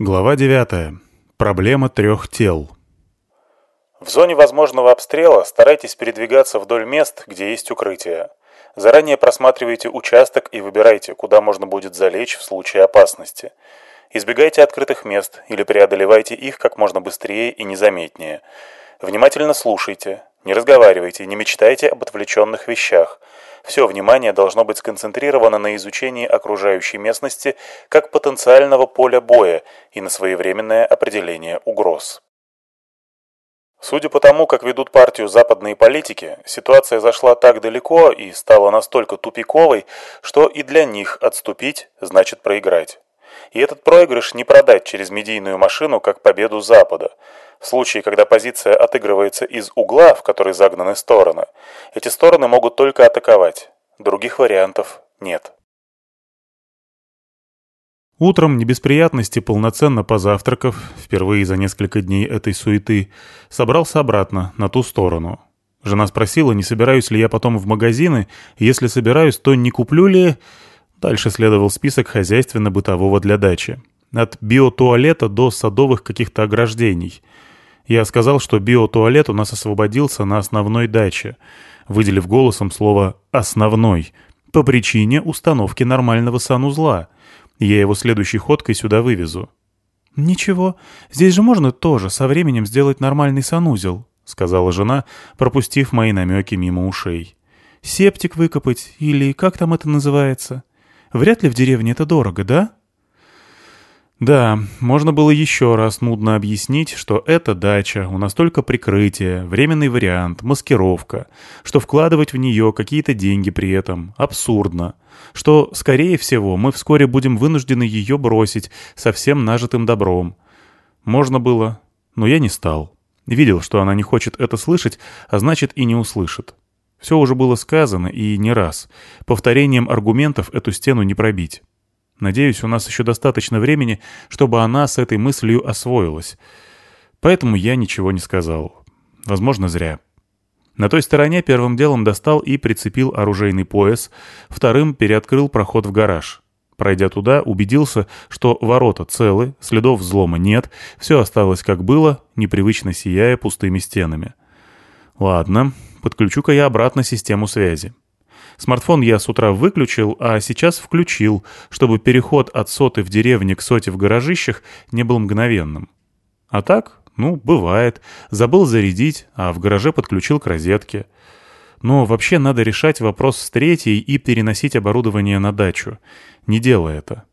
Глава 9. Проблема трех тел. В зоне возможного обстрела старайтесь передвигаться вдоль мест, где есть укрытие. Заранее просматривайте участок и выбирайте, куда можно будет залечь в случае опасности. Избегайте открытых мест или преодолевайте их как можно быстрее и незаметнее. Внимательно слушайте, не разговаривайте, не мечтайте об отвлеченных вещах – все внимание должно быть сконцентрировано на изучении окружающей местности как потенциального поля боя и на своевременное определение угроз. Судя по тому, как ведут партию западные политики, ситуация зашла так далеко и стала настолько тупиковой, что и для них отступить значит проиграть. И этот проигрыш не продать через медийную машину как победу Запада – в случае, когда позиция отыгрывается из угла, в который загнаны стороны, эти стороны могут только атаковать. Других вариантов нет. Утром, не без приятности, полноценно позавтракав, впервые за несколько дней этой суеты, собрался обратно, на ту сторону. Жена спросила, не собираюсь ли я потом в магазины, если собираюсь, то не куплю ли... Дальше следовал список хозяйственно-бытового для дачи. От биотуалета до садовых каких-то ограждений — я сказал, что биотуалет у нас освободился на основной даче, выделив голосом слово «основной», по причине установки нормального санузла. Я его следующей ходкой сюда вывезу. «Ничего, здесь же можно тоже со временем сделать нормальный санузел», — сказала жена, пропустив мои намеки мимо ушей. «Септик выкопать или как там это называется? Вряд ли в деревне это дорого, да?» Да, можно было еще раз нудно объяснить, что это дача, у нас только прикрытие, временный вариант, маскировка, что вкладывать в нее какие-то деньги при этом абсурдно, что, скорее всего, мы вскоре будем вынуждены ее бросить со всем нажитым добром. Можно было, но я не стал. Видел, что она не хочет это слышать, а значит и не услышит. Все уже было сказано и не раз. Повторением аргументов эту стену не пробить. Надеюсь, у нас еще достаточно времени, чтобы она с этой мыслью освоилась. Поэтому я ничего не сказал. Возможно, зря. На той стороне первым делом достал и прицепил оружейный пояс, вторым переоткрыл проход в гараж. Пройдя туда, убедился, что ворота целы, следов взлома нет, все осталось как было, непривычно сияя пустыми стенами. Ладно, подключу-ка я обратно систему связи. Смартфон я с утра выключил, а сейчас включил, чтобы переход от соты в деревне к соте в гаражищах не был мгновенным. А так, ну, бывает. Забыл зарядить, а в гараже подключил к розетке. Но вообще надо решать вопрос с третьей и переносить оборудование на дачу. Не делая это.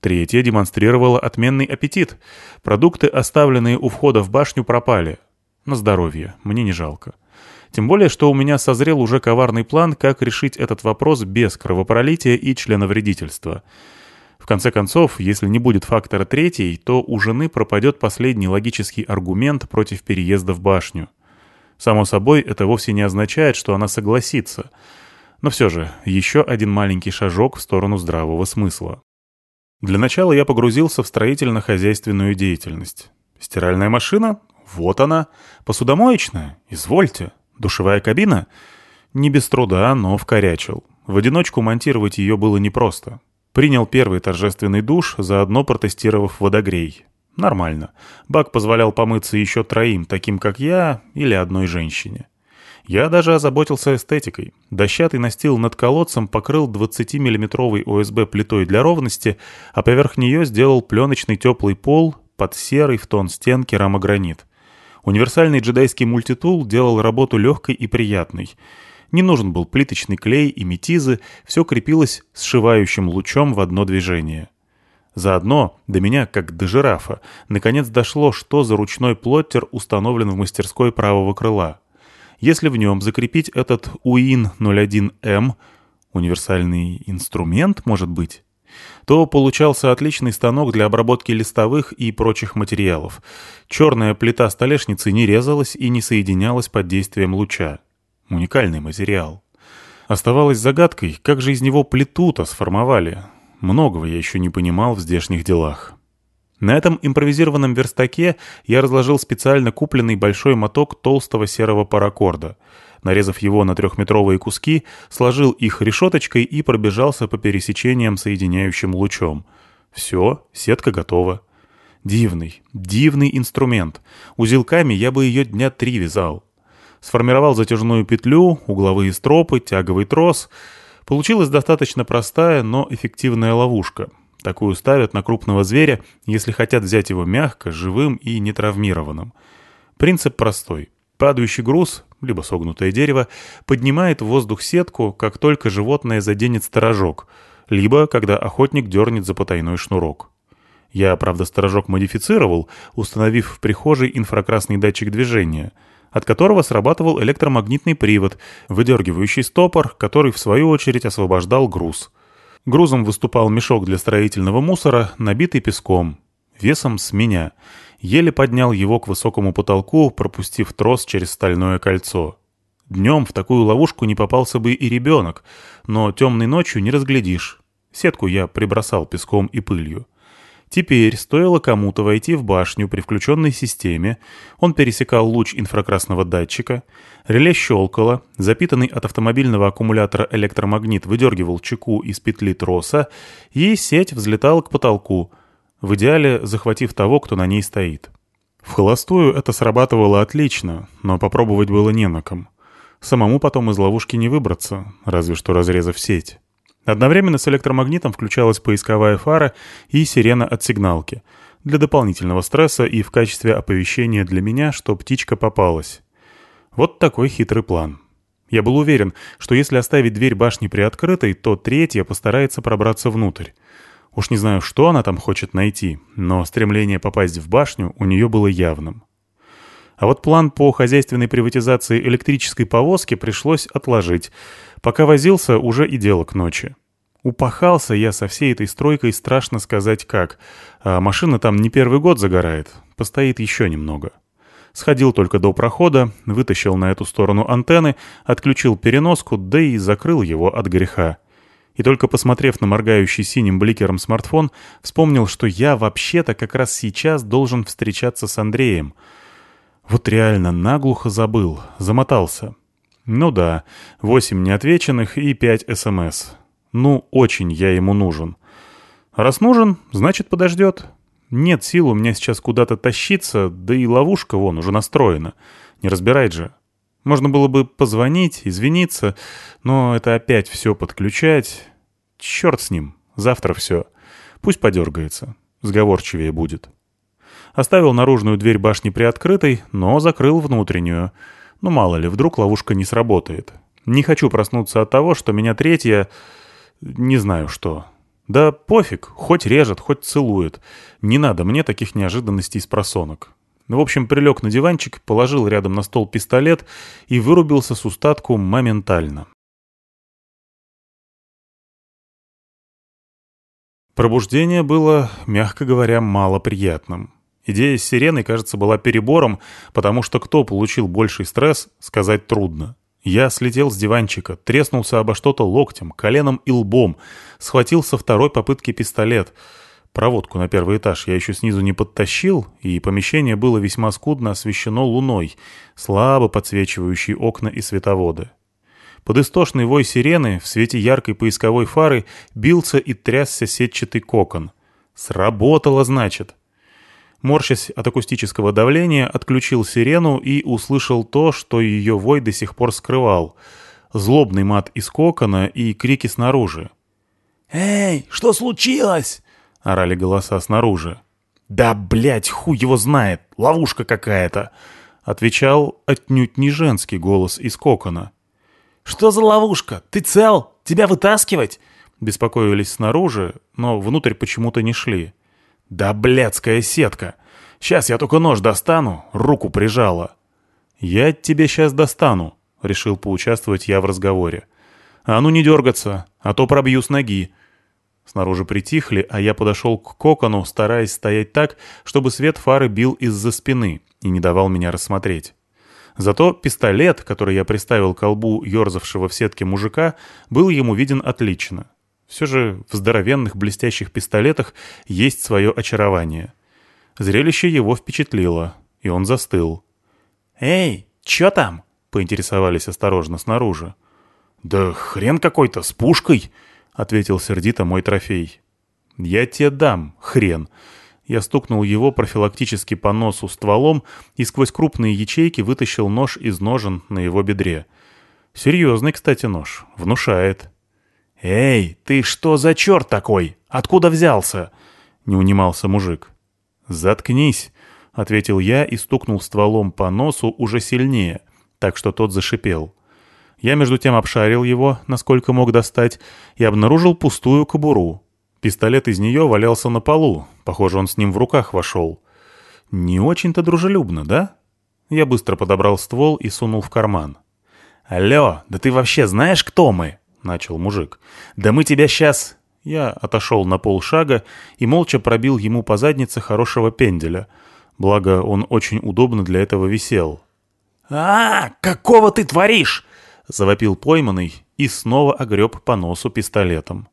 Третья демонстрировала отменный аппетит. Продукты, оставленные у входа в башню, пропали. На здоровье, мне не жалко. Тем более, что у меня созрел уже коварный план, как решить этот вопрос без кровопролития и членовредительства. В конце концов, если не будет фактора третий, то у жены пропадет последний логический аргумент против переезда в башню. Само собой, это вовсе не означает, что она согласится. Но все же, еще один маленький шажок в сторону здравого смысла. Для начала я погрузился в строительно-хозяйственную деятельность. Стиральная машина? Вот она. Посудомоечная? Извольте. Душевая кабина? Не без труда, но вкорячил. В одиночку монтировать ее было непросто. Принял первый торжественный душ, заодно протестировав водогрей. Нормально. Бак позволял помыться еще троим, таким как я, или одной женщине. Я даже озаботился эстетикой. Дощатый настил над колодцем покрыл 20-миллиметровой ОСБ плитой для ровности, а поверх нее сделал пленочный теплый пол под серый в тон стен керамогранит. Универсальный джедайский мультитул делал работу легкой и приятной. Не нужен был плиточный клей и метизы, все крепилось сшивающим лучом в одно движение. Заодно до меня, как до жирафа, наконец дошло, что за ручной плоттер установлен в мастерской правого крыла. Если в нем закрепить этот УИН-01М, универсальный инструмент, может быть, то получался отличный станок для обработки листовых и прочих материалов. Черная плита столешницы не резалась и не соединялась под действием луча. Уникальный материал. Оставалось загадкой, как же из него плиту-то сформовали. Многого я еще не понимал в здешних делах. На этом импровизированном верстаке я разложил специально купленный большой моток толстого серого паракорда — нарезав его на трехметровые куски, сложил их решеточкой и пробежался по пересечениям соединяющим лучом. Все, сетка готова. Дивный, дивный инструмент. Узелками я бы ее дня три вязал. Сформировал затяжную петлю, угловые стропы, тяговый трос. Получилась достаточно простая, но эффективная ловушка. Такую ставят на крупного зверя, если хотят взять его мягко, живым и нетравмированным. Принцип простой. Падающий груз, либо согнутое дерево, поднимает в воздух сетку, как только животное заденет сторожок, либо когда охотник дернет за потайной шнурок. Я, правда, сторожок модифицировал, установив в прихожей инфракрасный датчик движения, от которого срабатывал электромагнитный привод, выдергивающий стопор, который в свою очередь освобождал груз. Грузом выступал мешок для строительного мусора, набитый песком, весом с меня. Еле поднял его к высокому потолку, пропустив трос через стальное кольцо. Днем в такую ловушку не попался бы и ребенок, но темной ночью не разглядишь. Сетку я прибросал песком и пылью. Теперь, стоило кому-то войти в башню при включенной системе, он пересекал луч инфракрасного датчика, реле щелкало, запитанный от автомобильного аккумулятора электромагнит выдергивал чеку из петли троса, и сеть взлетала к потолку, в идеале захватив того, кто на ней стоит. В холостую это срабатывало отлично, но попробовать было не на ком. Самому потом из ловушки не выбраться, разве что разрезав сеть. Одновременно с электромагнитом включалась поисковая фара и сирена от сигналки. Для дополнительного стресса и в качестве оповещения для меня, что птичка попалась. Вот такой хитрый план. Я был уверен, что если оставить дверь башни приоткрытой, то третья постарается пробраться внутрь. Уж не знаю, что она там хочет найти, но стремление попасть в башню у нее было явным. А вот план по хозяйственной приватизации электрической повозки пришлось отложить. Пока возился, уже и дело к ночи. Упахался я со всей этой стройкой, страшно сказать как. А машина там не первый год загорает, постоит еще немного. Сходил только до прохода, вытащил на эту сторону антенны, отключил переноску, да и закрыл его от греха. И только посмотрев на моргающий синим бликером смартфон, вспомнил, что я вообще-то как раз сейчас должен встречаться с Андреем — вот реально наглухо забыл, замотался. Ну да, восемь неотвеченных и пять СМС. Ну, очень я ему нужен. Раз нужен, значит подождет. Нет сил у меня сейчас куда-то тащиться, да и ловушка вон уже настроена. Не разбирает же. Можно было бы позвонить, извиниться, но это опять все подключать. Черт с ним, завтра все. Пусть подергается, сговорчивее будет. Оставил наружную дверь башни приоткрытой, но закрыл внутреннюю. Ну мало ли, вдруг ловушка не сработает. Не хочу проснуться от того, что меня третья... Не знаю что. Да пофиг, хоть режет, хоть целует. Не надо мне таких неожиданностей с просонок. В общем, прилег на диванчик, положил рядом на стол пистолет и вырубился с устатку моментально. Пробуждение было, мягко говоря, малоприятным. Идея с сиреной, кажется, была перебором, потому что кто получил больший стресс, сказать трудно. Я слетел с диванчика, треснулся обо что-то локтем, коленом и лбом, схватил со второй попытки пистолет. Проводку на первый этаж я еще снизу не подтащил, и помещение было весьма скудно освещено луной, слабо подсвечивающей окна и световоды. Под истошный вой сирены в свете яркой поисковой фары бился и трясся сетчатый кокон. Сработало, значит. Морщась от акустического давления, отключил сирену и услышал то, что ее вой до сих пор скрывал. Злобный мат из кокона и крики снаружи. «Эй, что случилось?» — орали голоса снаружи. «Да, блядь, хуй его знает, ловушка какая-то!» — отвечал отнюдь не женский голос из кокона. «Что за ловушка? Ты цел? Тебя вытаскивать?» Беспокоились снаружи, но внутрь почему-то не шли. «Да блядская сетка! Сейчас я только нож достану, руку прижала». «Я тебе сейчас достану», — решил поучаствовать я в разговоре. «А ну не дергаться, а то пробью с ноги». Снаружи притихли, а я подошел к кокону, стараясь стоять так, чтобы свет фары бил из-за спины и не давал меня рассмотреть. Зато пистолет, который я приставил к колбу ерзавшего в сетке мужика, был ему виден отлично. Все же в здоровенных блестящих пистолетах есть свое очарование. Зрелище его впечатлило, и он застыл. «Эй, чё там?» — поинтересовались осторожно снаружи. «Да хрен какой-то, с пушкой!» — ответил сердито мой трофей. «Я тебе дам, хрен. Я стукнул его профилактически по носу стволом и сквозь крупные ячейки вытащил нож из ножен на его бедре. Серьезный, кстати, нож. Внушает. «Эй, ты что за черт такой? Откуда взялся?» — не унимался мужик. «Заткнись», — ответил я и стукнул стволом по носу уже сильнее, так что тот зашипел. Я между тем обшарил его, насколько мог достать, и обнаружил пустую кобуру. Пистолет из нее валялся на полу, похоже, он с ним в руках вошел. Не очень-то дружелюбно, да? Я быстро подобрал ствол и сунул в карман. «Алло, да ты вообще знаешь, кто мы?» — начал мужик. «Да мы тебя сейчас...» Я отошел на полшага и молча пробил ему по заднице хорошего пенделя. Благо, он очень удобно для этого висел. «А, какого ты творишь?» — завопил пойманный и снова огреб по носу пистолетом.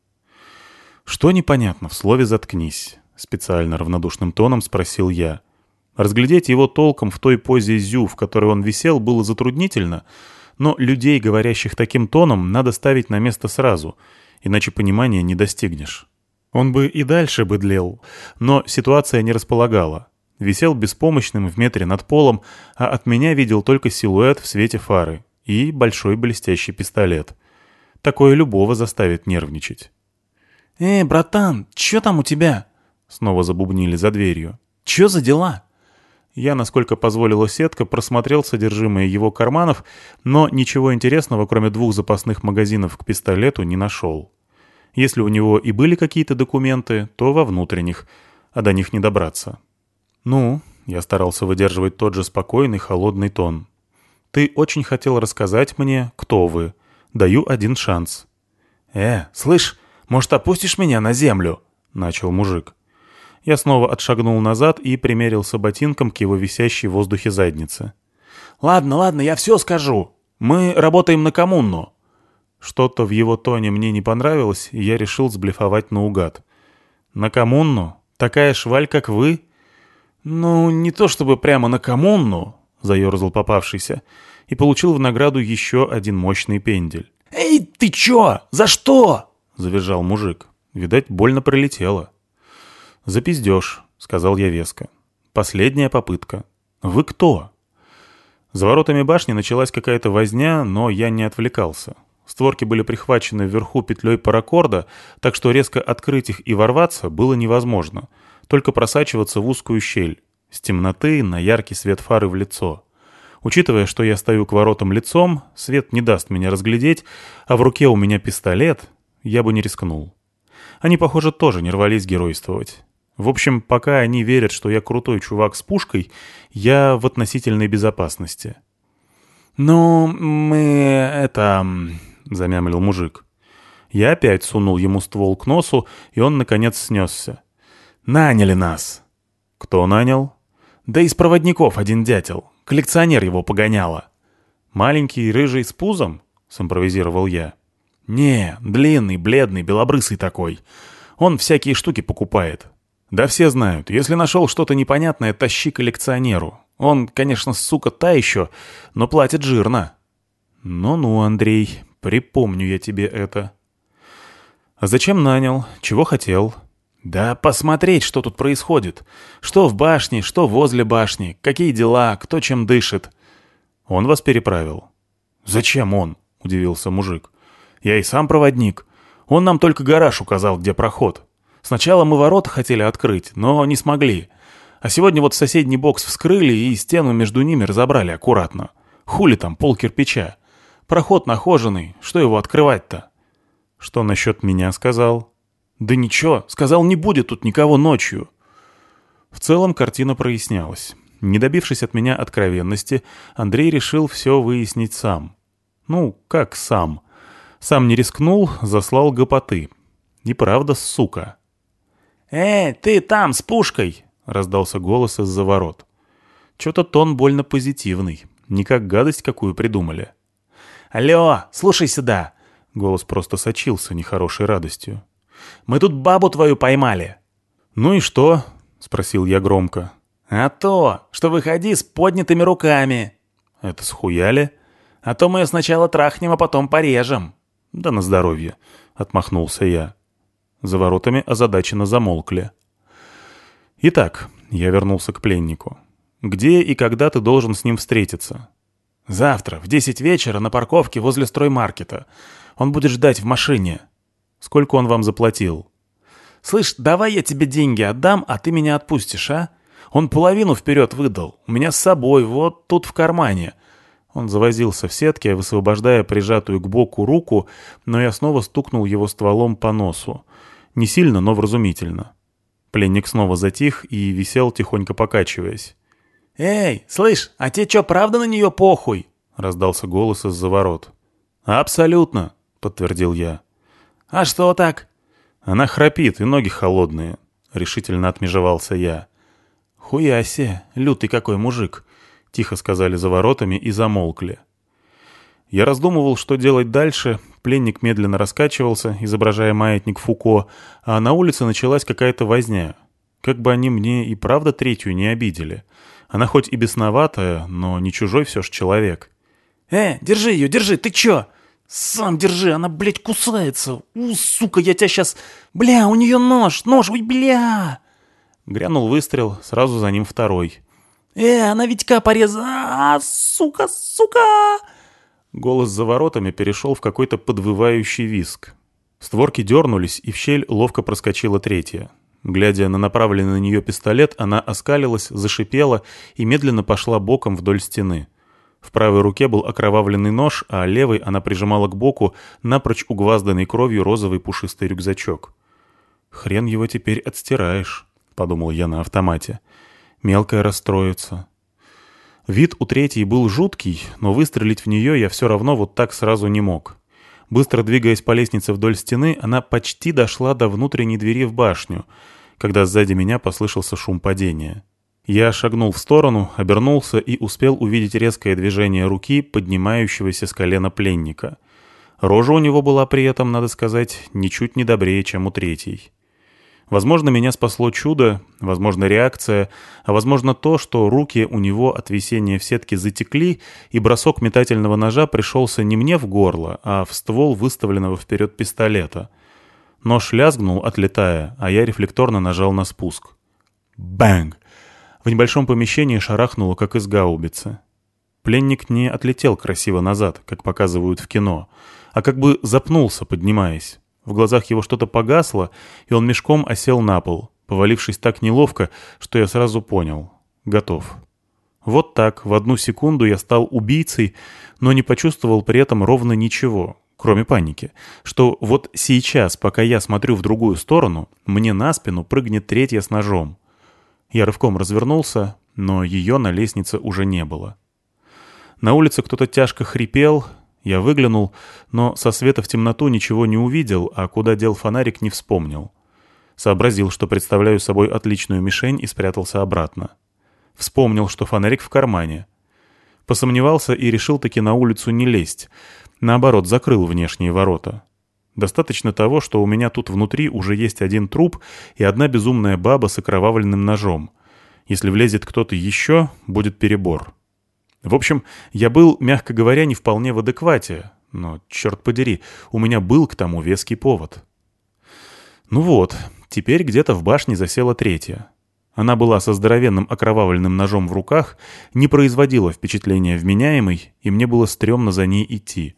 «Что непонятно в слове «заткнись»?» — специально равнодушным тоном спросил я. Разглядеть его толком в той позе зю, в которой он висел, было затруднительно — но людей, говорящих таким тоном, надо ставить на место сразу, иначе понимания не достигнешь. Он бы и дальше быдлел, но ситуация не располагала. Висел беспомощным в метре над полом, а от меня видел только силуэт в свете фары и большой блестящий пистолет. Такое любого заставит нервничать. «Эй, братан, чё там у тебя?» Снова забубнили за дверью. «Чё за дела?» Я, насколько позволила сетка, просмотрел содержимое его карманов, но ничего интересного, кроме двух запасных магазинов к пистолету, не нашел. Если у него и были какие-то документы, то во внутренних, а до них не добраться. «Ну», — я старался выдерживать тот же спокойный, холодный тон. «Ты очень хотел рассказать мне, кто вы. Даю один шанс». «Э, слышь, может, опустишь меня на землю?» — начал мужик. Я снова отшагнул назад и примерился ботинком к его висящей в воздухе заднице. «Ладно, ладно, я все скажу. Мы работаем на коммуну». Что-то в его тоне мне не понравилось, и я решил сблефовать наугад. «На коммуну? Такая шваль, как вы?» «Ну, не то чтобы прямо на коммуну», — заерзал попавшийся, и получил в награду еще один мощный пендель. «Эй, ты чё? За что?» — завизжал мужик. Видать, больно пролетело. «Запиздешь», — сказал я веско. «Последняя попытка. Вы кто?» За воротами башни началась какая-то возня, но я не отвлекался. Створки были прихвачены вверху петлей паракорда, так что резко открыть их и ворваться было невозможно. Только просачиваться в узкую щель. С темноты на яркий свет фары в лицо. Учитывая, что я стою к воротам лицом, свет не даст меня разглядеть, а в руке у меня пистолет, я бы не рискнул. Они, похоже, тоже не рвались геройствовать. В общем, пока они верят, что я крутой чувак с пушкой, я в относительной безопасности. «Ну, мы... это...» — замямлил мужик. Я опять сунул ему ствол к носу, и он, наконец, снесся. «Наняли нас!» «Кто нанял?» «Да из проводников один дятел. Коллекционер его погоняло». «Маленький, рыжий, с пузом?» — симпровизировал я. «Не, длинный, бледный, белобрысый такой. Он всякие штуки покупает. Да все знают, если нашел что-то непонятное, тащи коллекционеру. Он, конечно, сука, та еще, но платит жирно. Ну-ну, Андрей, припомню я тебе это. А зачем нанял? Чего хотел? Да посмотреть, что тут происходит. Что в башне, что возле башни, какие дела, кто чем дышит. Он вас переправил. Зачем он? Удивился мужик. Я и сам проводник. Он нам только гараж указал, где проход. Сначала мы ворота хотели открыть, но не смогли. А сегодня вот соседний бокс вскрыли и стену между ними разобрали аккуратно. Хули там, пол кирпича. Проход нахоженный, что его открывать-то? Что насчет меня сказал? Да ничего, сказал, не будет тут никого ночью. В целом картина прояснялась. Не добившись от меня откровенности, Андрей решил все выяснить сам. Ну, как сам? Сам не рискнул, заслал гопоты. Неправда, сука. «Эй, ты там, с пушкой!» — раздался голос из-за ворот. Чё-то тон больно позитивный. Не как гадость какую придумали. «Алло, слушай сюда!» Голос просто сочился нехорошей радостью. «Мы тут бабу твою поймали!» «Ну и что?» — спросил я громко. «А то, что выходи с поднятыми руками!» «Это схуяли?» «А то мы ее сначала трахнем, а потом порежем!» «Да на здоровье!» — отмахнулся я. За воротами озадаченно замолкли. Итак, я вернулся к пленнику. Где и когда ты должен с ним встретиться? Завтра, в десять вечера, на парковке возле строймаркета. Он будет ждать в машине. Сколько он вам заплатил? Слышь, давай я тебе деньги отдам, а ты меня отпустишь, а? Он половину вперед выдал. У меня с собой, вот тут в кармане. Он завозился в сетке, высвобождая прижатую к боку руку, но я снова стукнул его стволом по носу. Не сильно, но вразумительно. Пленник снова затих и висел, тихонько покачиваясь. «Эй, слышь, а тебе что, правда на нее похуй?» — раздался голос из-за ворот. «Абсолютно», — подтвердил я. «А что так?» «Она храпит, и ноги холодные», — решительно отмежевался я. «Хуясе, лютый какой мужик», — тихо сказали за воротами и замолкли. Я раздумывал, что делать дальше. Пленник медленно раскачивался, изображая маятник Фуко, а на улице началась какая-то возня. Как бы они мне и правда третью не обидели. Она хоть и бесноватая, но не чужой все ж человек. «Э, держи ее, держи, ты чё?» «Сам держи, она, блядь, кусается! У, сука, я тебя сейчас... Бля, у нее нож, нож, ой, бля!» Грянул выстрел, сразу за ним второй. «Э, она Витька порезала! А, сука, сука!» Голос за воротами перешел в какой-то подвывающий виск. Створки дернулись, и в щель ловко проскочила третья. Глядя на направленный на нее пистолет, она оскалилась, зашипела и медленно пошла боком вдоль стены. В правой руке был окровавленный нож, а левой она прижимала к боку напрочь угвазданный кровью розовый пушистый рюкзачок. «Хрен его теперь отстираешь», — подумал я на автомате. «Мелкая расстроится». Вид у третьей был жуткий, но выстрелить в нее я все равно вот так сразу не мог. Быстро двигаясь по лестнице вдоль стены, она почти дошла до внутренней двери в башню, когда сзади меня послышался шум падения. Я шагнул в сторону, обернулся и успел увидеть резкое движение руки, поднимающегося с колена пленника. Рожа у него была при этом, надо сказать, ничуть не добрее, чем у третьей. Возможно, меня спасло чудо, возможно, реакция, а возможно то, что руки у него от висения в сетке затекли, и бросок метательного ножа пришелся не мне в горло, а в ствол выставленного вперед пистолета. Нож лязгнул, отлетая, а я рефлекторно нажал на спуск. Бэнг! В небольшом помещении шарахнуло, как из гаубицы. Пленник не отлетел красиво назад, как показывают в кино, а как бы запнулся, поднимаясь. В глазах его что-то погасло, и он мешком осел на пол, повалившись так неловко, что я сразу понял. Готов. Вот так, в одну секунду я стал убийцей, но не почувствовал при этом ровно ничего, кроме паники, что вот сейчас, пока я смотрю в другую сторону, мне на спину прыгнет третья с ножом. Я рывком развернулся, но ее на лестнице уже не было. На улице кто-то тяжко хрипел, я выглянул, но со света в темноту ничего не увидел, а куда дел фонарик не вспомнил. Сообразил, что представляю собой отличную мишень и спрятался обратно. Вспомнил, что фонарик в кармане. Посомневался и решил таки на улицу не лезть. Наоборот, закрыл внешние ворота. Достаточно того, что у меня тут внутри уже есть один труп и одна безумная баба с окровавленным ножом. Если влезет кто-то еще, будет перебор. В общем, я был, мягко говоря, не вполне в адеквате, но, черт подери, у меня был к тому веский повод. Ну вот, теперь где-то в башне засела третья. Она была со здоровенным окровавленным ножом в руках, не производила впечатления вменяемой, и мне было стрёмно за ней идти.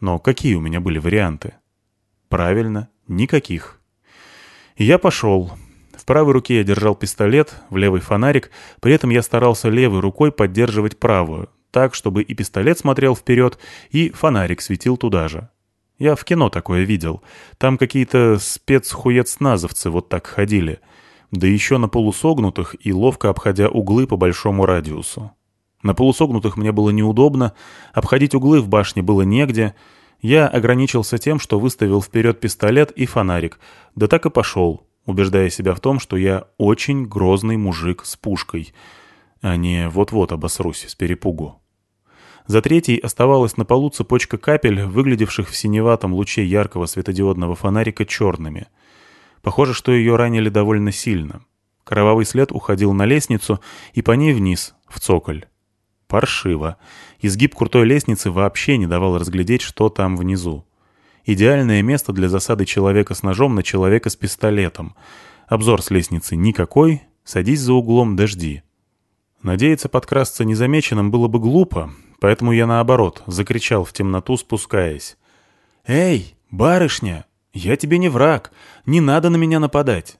Но какие у меня были варианты? Правильно, никаких. И я пошел. В правой руке я держал пистолет, в левый фонарик, при этом я старался левой рукой поддерживать правую, так, чтобы и пистолет смотрел вперед, и фонарик светил туда же. Я в кино такое видел. Там какие-то спецхуецназовцы вот так ходили. Да еще на полусогнутых и ловко обходя углы по большому радиусу. На полусогнутых мне было неудобно, обходить углы в башне было негде — я ограничился тем, что выставил вперед пистолет и фонарик, да так и пошел, убеждая себя в том, что я очень грозный мужик с пушкой, а не вот-вот обосрусь с перепугу. За третьей оставалась на полу цепочка капель, выглядевших в синеватом луче яркого светодиодного фонарика черными. Похоже, что ее ранили довольно сильно. Кровавый след уходил на лестницу и по ней вниз, в цоколь. Паршиво. Изгиб крутой лестницы вообще не давал разглядеть, что там внизу. Идеальное место для засады человека с ножом на человека с пистолетом. Обзор с лестницы никакой, Садись за углом, дожди. Надеяться подкрасться незамеченным было бы глупо, поэтому я, наоборот, закричал в темноту, спускаясь. «Эй, барышня, я тебе не враг, не надо на меня нападать!»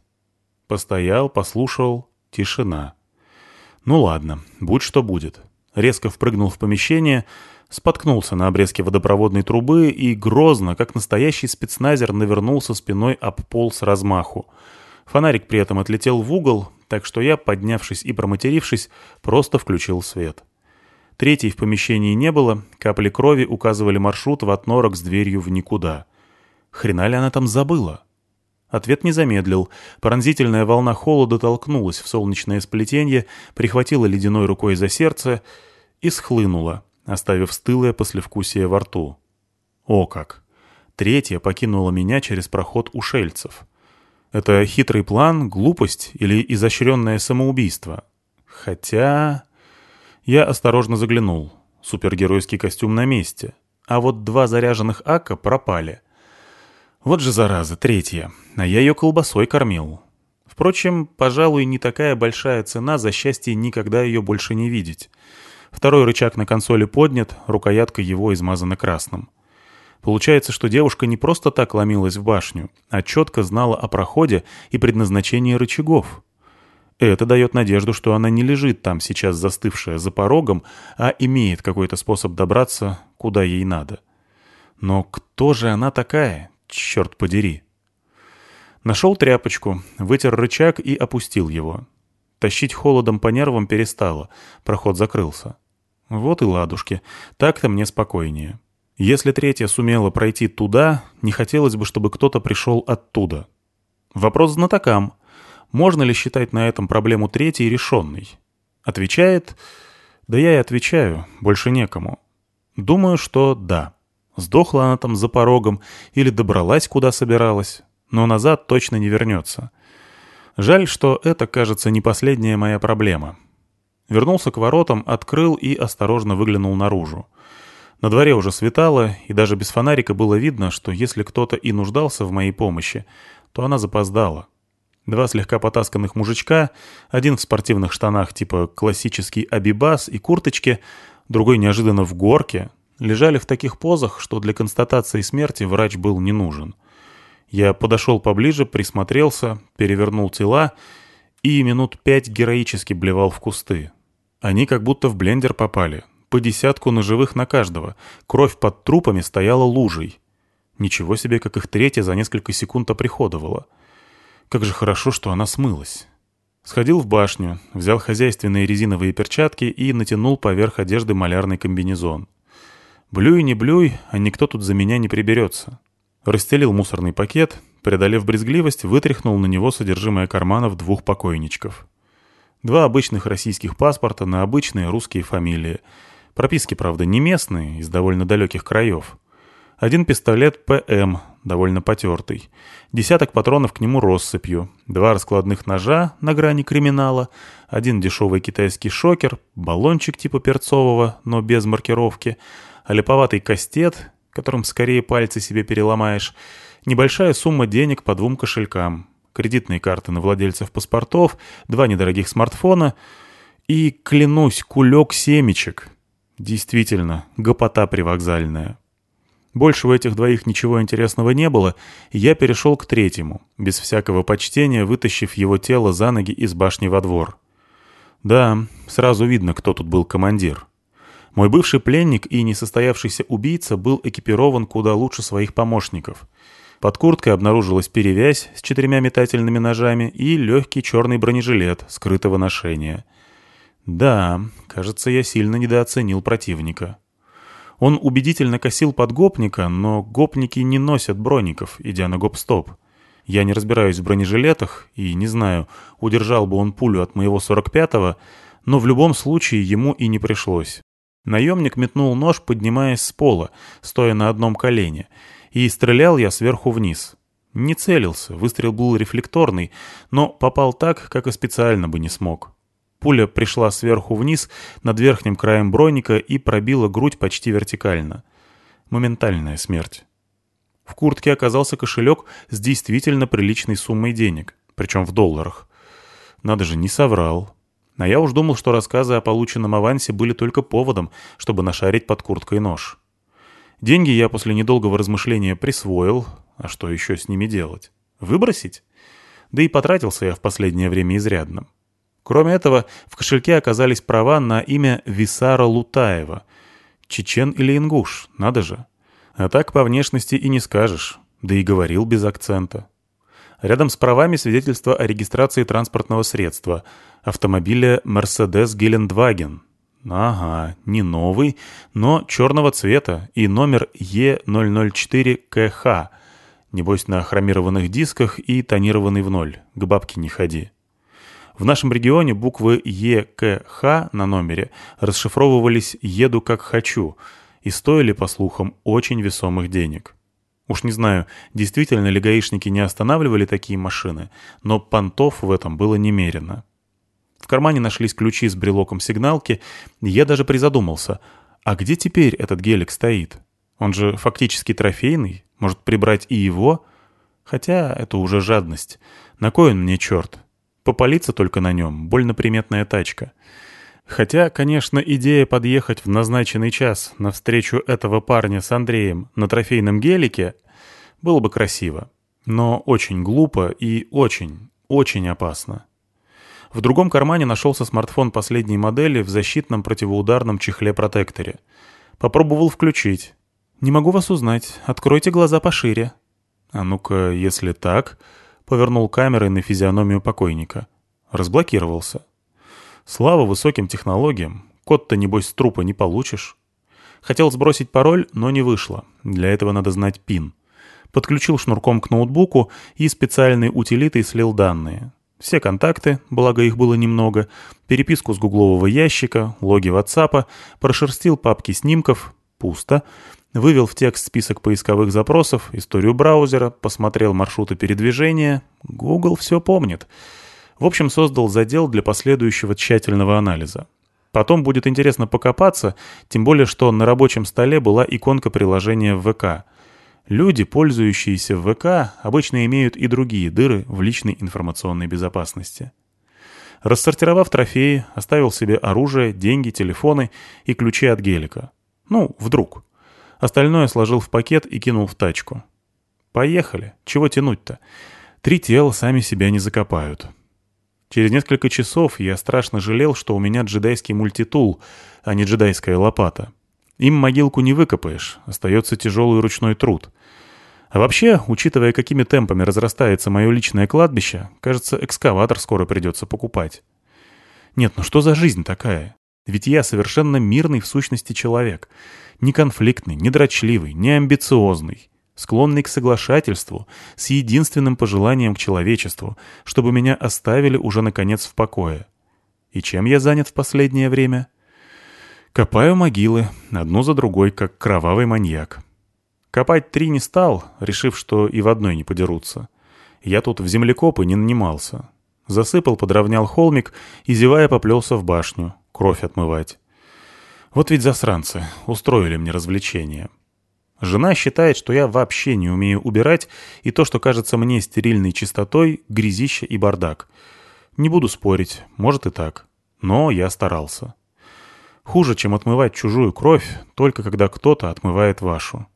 Постоял, послушал, тишина. «Ну ладно, будь что будет». Резко впрыгнул в помещение, споткнулся на обрезке водопроводной трубы и грозно, как настоящий спецназер, навернулся спиной об пол с размаху. Фонарик при этом отлетел в угол, так что я, поднявшись и проматерившись, просто включил свет. Третьей в помещении не было, капли крови указывали маршрут в отнорок с дверью в никуда. Хрена ли она там забыла? Ответ не замедлил. Пронзительная волна холода толкнулась в солнечное сплетенье, прихватила ледяной рукой за сердце и схлынула, оставив стылое послевкусие во рту. О как! Третья покинула меня через проход ушельцев. Это хитрый план, глупость или изощренное самоубийство? Хотя... Я осторожно заглянул. Супергеройский костюм на месте. А вот два заряженных ака пропали. Вот же зараза, третья. А я ее колбасой кормил. Впрочем, пожалуй, не такая большая цена за счастье никогда ее больше не видеть. Второй рычаг на консоли поднят, рукоятка его измазана красным. Получается, что девушка не просто так ломилась в башню, а четко знала о проходе и предназначении рычагов. Это дает надежду, что она не лежит там сейчас застывшая за порогом, а имеет какой-то способ добраться, куда ей надо. Но кто же она такая, черт подери. Нашел тряпочку, вытер рычаг и опустил его. Тащить холодом по нервам перестало, проход закрылся. Вот и ладушки, так-то мне спокойнее. Если третья сумела пройти туда, не хотелось бы, чтобы кто-то пришел оттуда. Вопрос знатокам. Можно ли считать на этом проблему третьей решенной? Отвечает... Да я и отвечаю, больше некому. Думаю, что да. Сдохла она там за порогом или добралась, куда собиралась, но назад точно не вернется. Жаль, что это, кажется, не последняя моя проблема. Вернулся к воротам, открыл и осторожно выглянул наружу. На дворе уже светало, и даже без фонарика было видно, что если кто-то и нуждался в моей помощи, то она запоздала. Два слегка потасканных мужичка, один в спортивных штанах типа классический абибас и курточке, другой неожиданно в горке, лежали в таких позах, что для констатации смерти врач был не нужен. Я подошел поближе, присмотрелся, перевернул тела и минут пять героически блевал в кусты. Они как будто в блендер попали. По десятку ножевых на каждого. Кровь под трупами стояла лужей. Ничего себе, как их третья за несколько секунд оприходовала. Как же хорошо, что она смылась. Сходил в башню, взял хозяйственные резиновые перчатки и натянул поверх одежды малярный комбинезон. Блюй не блюй, а никто тут за меня не приберется. Расстелил мусорный пакет, преодолев брезгливость, вытряхнул на него содержимое карманов двух покойничков. Два обычных российских паспорта на обычные русские фамилии. Прописки, правда, не местные, из довольно далеких краев. Один пистолет ПМ, довольно потертый. Десяток патронов к нему россыпью. Два раскладных ножа на грани криминала. Один дешевый китайский шокер, баллончик типа перцового, но без маркировки — а липоватый кастет, которым скорее пальцы себе переломаешь, небольшая сумма денег по двум кошелькам, кредитные карты на владельцев паспортов, два недорогих смартфона и, клянусь, кулек семечек. Действительно, гопота привокзальная. Больше у этих двоих ничего интересного не было, и я перешел к третьему, без всякого почтения вытащив его тело за ноги из башни во двор. Да, сразу видно, кто тут был командир. Мой бывший пленник и несостоявшийся убийца был экипирован куда лучше своих помощников. Под курткой обнаружилась перевязь с четырьмя метательными ножами и легкий черный бронежилет скрытого ношения. Да, кажется, я сильно недооценил противника. Он убедительно косил под гопника, но гопники не носят броников, идя на гоп-стоп. Я не разбираюсь в бронежилетах и не знаю, удержал бы он пулю от моего 45-го, но в любом случае ему и не пришлось. Наемник метнул нож, поднимаясь с пола, стоя на одном колене, и стрелял я сверху вниз. Не целился, выстрел был рефлекторный, но попал так, как и специально бы не смог. Пуля пришла сверху вниз над верхним краем броника и пробила грудь почти вертикально. Моментальная смерть. В куртке оказался кошелек с действительно приличной суммой денег, причем в долларах. Надо же, не соврал. А я уж думал, что рассказы о полученном авансе были только поводом, чтобы нашарить под курткой нож. Деньги я после недолгого размышления присвоил, а что еще с ними делать? Выбросить? Да и потратился я в последнее время изрядно. Кроме этого, в кошельке оказались права на имя Висара Лутаева. Чечен или ингуш, надо же. А так по внешности и не скажешь, да и говорил без акцента. Рядом с правами свидетельство о регистрации транспортного средства, автомобиля Mercedes Гелендваген. Ага, не новый, но черного цвета и номер Е004КХ. Небось на хромированных дисках и тонированный в ноль. К бабке не ходи. В нашем регионе буквы ЕКХ на номере расшифровывались «еду как хочу» и стоили, по слухам, очень весомых денег. Уж не знаю, действительно ли гаишники не останавливали такие машины, но понтов в этом было немерено. В кармане нашлись ключи с брелоком сигналки, и я даже призадумался, а где теперь этот гелик стоит? Он же фактически трофейный, может прибрать и его? Хотя это уже жадность. На кой он мне черт? Попалиться только на нем, больно приметная тачка. Хотя, конечно, идея подъехать в назначенный час на встречу этого парня с Андреем на трофейном гелике было бы красиво. Но очень глупо и очень, очень опасно. В другом кармане нашелся смартфон последней модели в защитном противоударном чехле-протекторе. Попробовал включить. «Не могу вас узнать. Откройте глаза пошире». «А ну-ка, если так...» Повернул камерой на физиономию покойника. Разблокировался. Слава высоким технологиям. Код-то, небось, с трупа не получишь. Хотел сбросить пароль, но не вышло. Для этого надо знать пин. Подключил шнурком к ноутбуку и специальной утилитой слил данные. Все контакты, благо их было немного, переписку с гуглового ящика, логи WhatsApp, прошерстил папки снимков, пусто, вывел в текст список поисковых запросов, историю браузера, посмотрел маршруты передвижения. Google все помнит. В общем, создал задел для последующего тщательного анализа. Потом будет интересно покопаться, тем более, что на рабочем столе была иконка приложения ВК — Люди, пользующиеся ВК, обычно имеют и другие дыры в личной информационной безопасности. Рассортировав трофеи, оставил себе оружие, деньги, телефоны и ключи от гелика. Ну, вдруг. Остальное сложил в пакет и кинул в тачку. Поехали. Чего тянуть-то? Три тела сами себя не закопают. Через несколько часов я страшно жалел, что у меня джедайский мультитул, а не джедайская лопата. Им могилку не выкопаешь, остается тяжелый ручной труд. А вообще, учитывая, какими темпами разрастается мое личное кладбище, кажется, экскаватор скоро придется покупать. Нет, ну что за жизнь такая? Ведь я совершенно мирный в сущности человек. Не конфликтный, не дрочливый, не амбициозный. Склонный к соглашательству, с единственным пожеланием к человечеству, чтобы меня оставили уже наконец в покое. И чем я занят в последнее время? Копаю могилы, одну за другой, как кровавый маньяк. Копать три не стал, решив, что и в одной не подерутся. Я тут в землекопы не нанимался. Засыпал, подровнял холмик и, зевая, поплелся в башню, кровь отмывать. Вот ведь засранцы, устроили мне развлечение. Жена считает, что я вообще не умею убирать, и то, что кажется мне стерильной чистотой, грязище и бардак. Не буду спорить, может и так. Но я старался. Хуже, чем отмывать чужую кровь, только когда кто-то отмывает вашу.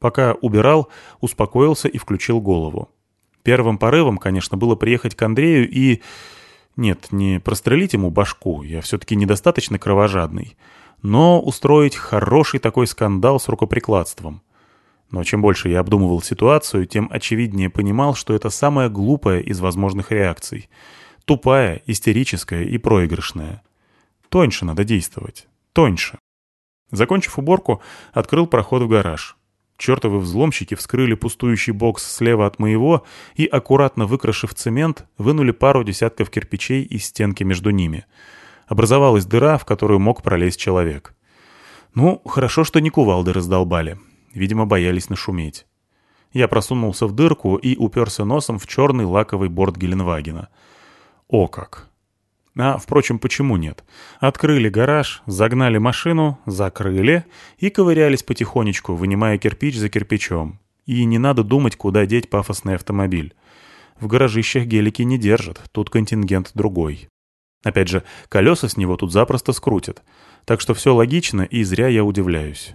Пока убирал, успокоился и включил голову. Первым порывом, конечно, было приехать к Андрею и... Нет, не прострелить ему башку, я все-таки недостаточно кровожадный, но устроить хороший такой скандал с рукоприкладством. Но чем больше я обдумывал ситуацию, тем очевиднее понимал, что это самая глупая из возможных реакций. Тупая, истерическая и проигрышная. Тоньше надо действовать. Тоньше. Закончив уборку, открыл проход в гараж. Чертовы взломщики вскрыли пустующий бокс слева от моего и, аккуратно выкрашив цемент, вынули пару десятков кирпичей из стенки между ними. Образовалась дыра, в которую мог пролезть человек. Ну, хорошо, что не кувалды раздолбали. Видимо, боялись нашуметь. Я просунулся в дырку и уперся носом в черный лаковый борт Геленвагена. О как! А, впрочем, почему нет? Открыли гараж, загнали машину, закрыли и ковырялись потихонечку, вынимая кирпич за кирпичом. И не надо думать, куда деть пафосный автомобиль. В гаражищах гелики не держат, тут контингент другой. Опять же, колеса с него тут запросто скрутят. Так что все логично, и зря я удивляюсь.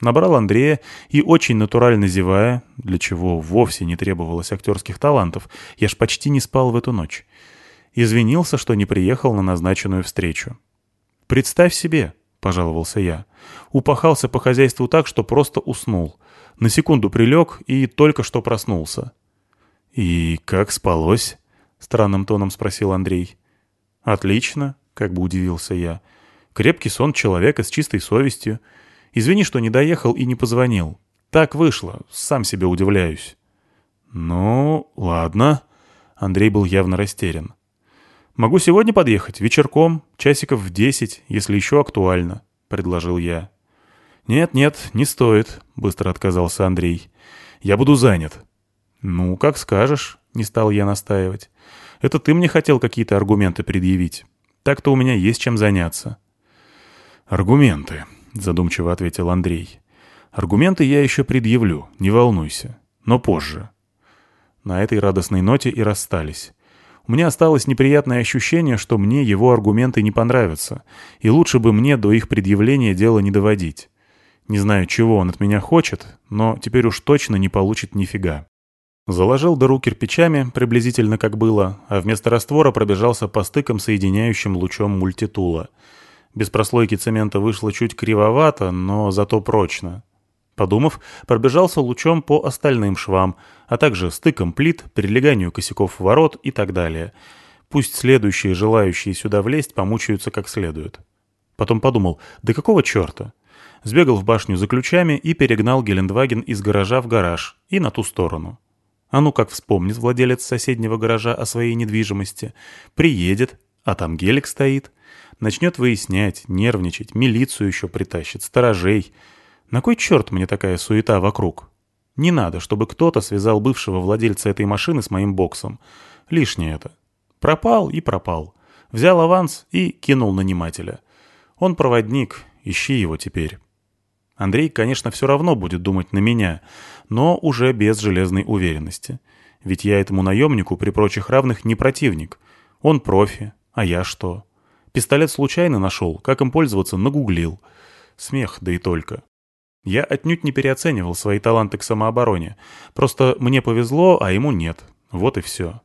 Набрал Андрея и, очень натурально зевая, для чего вовсе не требовалось актерских талантов, я ж почти не спал в эту ночь, извинился, что не приехал на назначенную встречу. «Представь себе», — пожаловался я, — упахался по хозяйству так, что просто уснул. На секунду прилег и только что проснулся. «И как спалось?» — странным тоном спросил Андрей. «Отлично», — как бы удивился я. «Крепкий сон человека с чистой совестью. Извини, что не доехал и не позвонил. Так вышло, сам себе удивляюсь». «Ну, ладно». Андрей был явно растерян. «Могу сегодня подъехать, вечерком, часиков в десять, если еще актуально», — предложил я. «Нет-нет, не стоит», — быстро отказался Андрей. «Я буду занят». «Ну, как скажешь», — не стал я настаивать. Это ты мне хотел какие-то аргументы предъявить. Так-то у меня есть чем заняться». «Аргументы», — задумчиво ответил Андрей. «Аргументы я еще предъявлю, не волнуйся. Но позже». На этой радостной ноте и расстались. Меня осталось неприятное ощущение, что мне его аргументы не понравятся, и лучше бы мне до их предъявления дело не доводить. Не знаю, чего он от меня хочет, но теперь уж точно не получит нифига. Заложил дыру кирпичами, приблизительно как было, а вместо раствора пробежался по стыкам соединяющим лучом мультитула. Без прослойки цемента вышло чуть кривовато, но зато прочно. Подумав, пробежался лучом по остальным швам, а также стыкам плит, перелеганию косяков ворот и так далее. Пусть следующие желающие сюда влезть помучаются как следует. Потом подумал, да какого черта? Сбегал в башню за ключами и перегнал Гелендваген из гаража в гараж и на ту сторону. А ну как вспомнит владелец соседнего гаража о своей недвижимости, приедет, а там гелик стоит, начнет выяснять, нервничать, милицию еще притащит, сторожей. На кой черт мне такая суета вокруг? Не надо, чтобы кто-то связал бывшего владельца этой машины с моим боксом. Лишнее это. Пропал и пропал. Взял аванс и кинул нанимателя. Он проводник, ищи его теперь. Андрей, конечно, все равно будет думать на меня, но уже без железной уверенности. Ведь я этому наемнику при прочих равных не противник. Он профи, а я что? Пистолет случайно нашел, как им пользоваться, нагуглил. Смех, да и только. Я отнюдь не переоценивал свои таланты к самообороне. Просто мне повезло, а ему нет. Вот и все.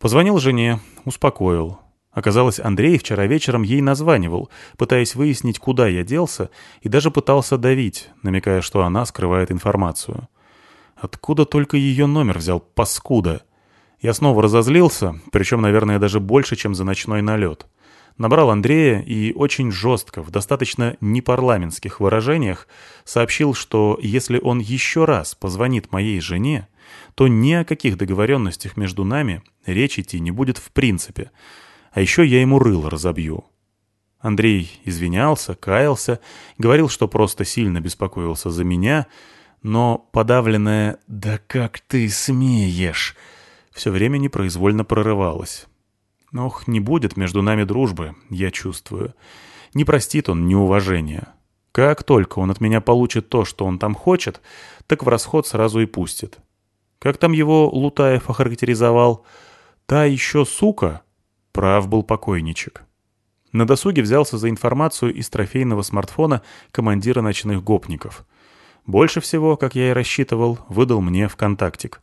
Позвонил жене, успокоил. Оказалось, Андрей вчера вечером ей названивал, пытаясь выяснить, куда я делся, и даже пытался давить, намекая, что она скрывает информацию. Откуда только ее номер взял, паскуда? Я снова разозлился, причем, наверное, даже больше, чем за ночной налет. Набрал Андрея и очень жестко, в достаточно непарламентских выражениях, сообщил, что если он еще раз позвонит моей жене, то ни о каких договоренностях между нами речь идти не будет в принципе — а еще я ему рыло разобью. Андрей извинялся, каялся, говорил, что просто сильно беспокоился за меня, но подавленное «да как ты смеешь» все время непроизвольно прорывалось. Ох, не будет между нами дружбы, я чувствую. Не простит он неуважения. Как только он от меня получит то, что он там хочет, так в расход сразу и пустит. Как там его Лутаев охарактеризовал? «Та еще сука?» Прав был покойничек. На досуге взялся за информацию из трофейного смартфона командира ночных гопников. Больше всего, как я и рассчитывал, выдал мне ВКонтактик.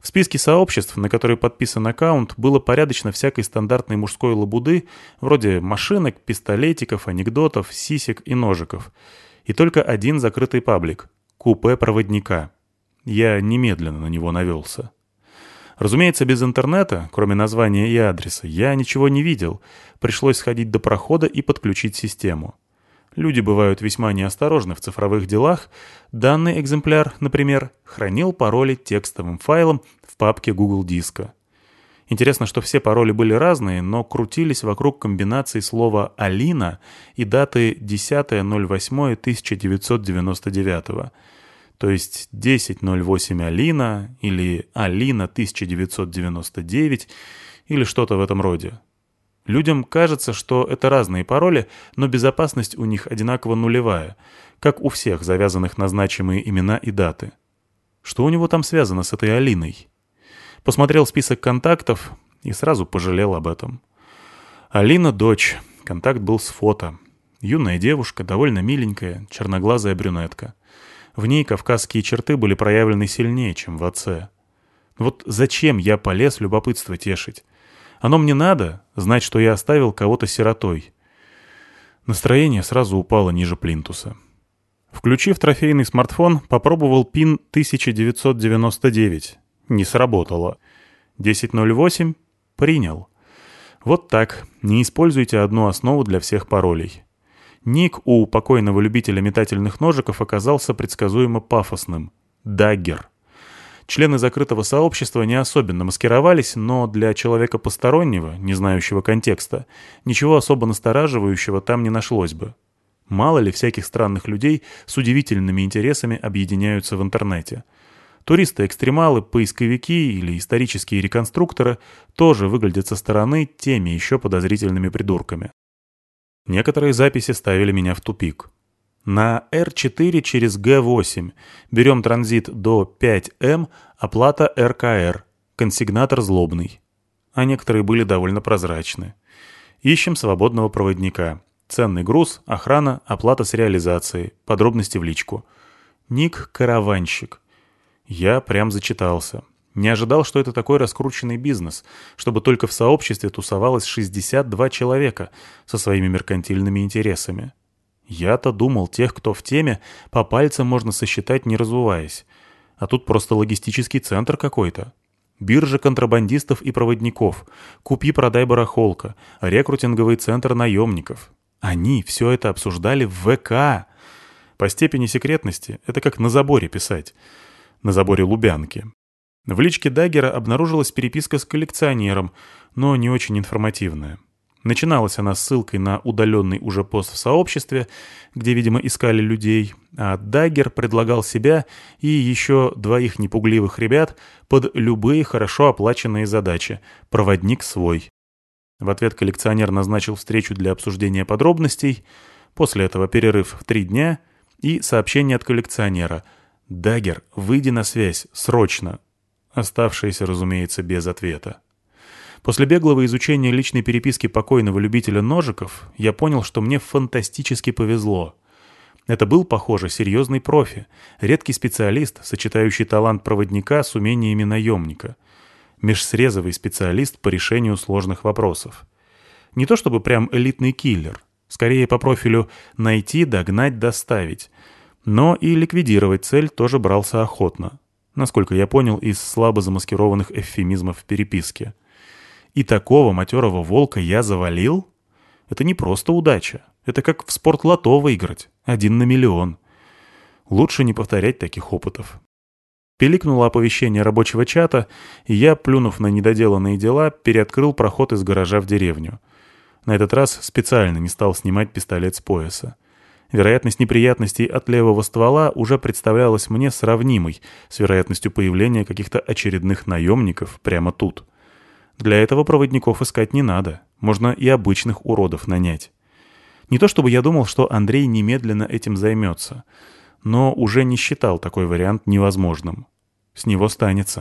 В списке сообществ, на которые подписан аккаунт, было порядочно всякой стандартной мужской лабуды, вроде машинок, пистолетиков, анекдотов, сисек и ножиков. И только один закрытый паблик — купе проводника. Я немедленно на него навелся. Разумеется, без интернета, кроме названия и адреса, я ничего не видел. Пришлось сходить до прохода и подключить систему. Люди бывают весьма неосторожны в цифровых делах. Данный экземпляр, например, хранил пароли текстовым файлом в папке Google Диска. Интересно, что все пароли были разные, но крутились вокруг комбинации слова «Алина» и даты 10.08.1999 то есть 1008 Алина или Алина 1999 или что-то в этом роде. Людям кажется, что это разные пароли, но безопасность у них одинаково нулевая, как у всех завязанных на значимые имена и даты. Что у него там связано с этой Алиной? Посмотрел список контактов и сразу пожалел об этом. Алина — дочь. Контакт был с фото. Юная девушка, довольно миленькая, черноглазая брюнетка. В ней кавказские черты были проявлены сильнее, чем в отце. Вот зачем я полез любопытство тешить? Оно мне надо, знать, что я оставил кого-то сиротой. Настроение сразу упало ниже плинтуса. Включив трофейный смартфон, попробовал пин 1999. Не сработало. 10.08 принял. Вот так. Не используйте одну основу для всех паролей. Ник у покойного любителя метательных ножиков оказался предсказуемо пафосным. Даггер. Члены закрытого сообщества не особенно маскировались, но для человека постороннего, не знающего контекста, ничего особо настораживающего там не нашлось бы. Мало ли всяких странных людей с удивительными интересами объединяются в интернете. Туристы-экстремалы, поисковики или исторические реконструкторы тоже выглядят со стороны теми еще подозрительными придурками. Некоторые записи ставили меня в тупик. На R4 через G8 берем транзит до 5М, оплата РКР, консигнатор злобный. А некоторые были довольно прозрачны. Ищем свободного проводника. Ценный груз, охрана, оплата с реализацией, подробности в личку. Ник «Караванщик». Я прям зачитался. Не ожидал, что это такой раскрученный бизнес, чтобы только в сообществе тусовалось 62 человека со своими меркантильными интересами. Я-то думал, тех, кто в теме, по пальцам можно сосчитать, не разуваясь. А тут просто логистический центр какой-то. Биржа контрабандистов и проводников, купи-продай барахолка, рекрутинговый центр наемников. Они все это обсуждали в ВК. По степени секретности это как на заборе писать. На заборе Лубянки. В личке Даггера обнаружилась переписка с коллекционером, но не очень информативная. Начиналась она ссылкой на удаленный уже пост в сообществе, где, видимо, искали людей, а Даггер предлагал себя и еще двоих непугливых ребят под любые хорошо оплаченные задачи, проводник свой. В ответ коллекционер назначил встречу для обсуждения подробностей, после этого перерыв в три дня и сообщение от коллекционера «Даггер, выйди на связь, срочно!» Оставшееся, разумеется, без ответа. После беглого изучения личной переписки покойного любителя ножиков я понял, что мне фантастически повезло. Это был, похоже, серьезный профи, редкий специалист, сочетающий талант проводника с умениями наемника. Межсрезовый специалист по решению сложных вопросов. Не то чтобы прям элитный киллер, скорее по профилю «найти, догнать, доставить», но и ликвидировать цель тоже брался охотно, насколько я понял из слабо замаскированных эвфемизмов в переписке. И такого матерого волка я завалил? Это не просто удача. Это как в спортлото выиграть. Один на миллион. Лучше не повторять таких опытов. Пиликнуло оповещение рабочего чата, и я, плюнув на недоделанные дела, переоткрыл проход из гаража в деревню. На этот раз специально не стал снимать пистолет с пояса. Вероятность неприятностей от левого ствола уже представлялась мне сравнимой с вероятностью появления каких-то очередных наемников прямо тут. Для этого проводников искать не надо, можно и обычных уродов нанять. Не то чтобы я думал, что Андрей немедленно этим займется, но уже не считал такой вариант невозможным. С него станется.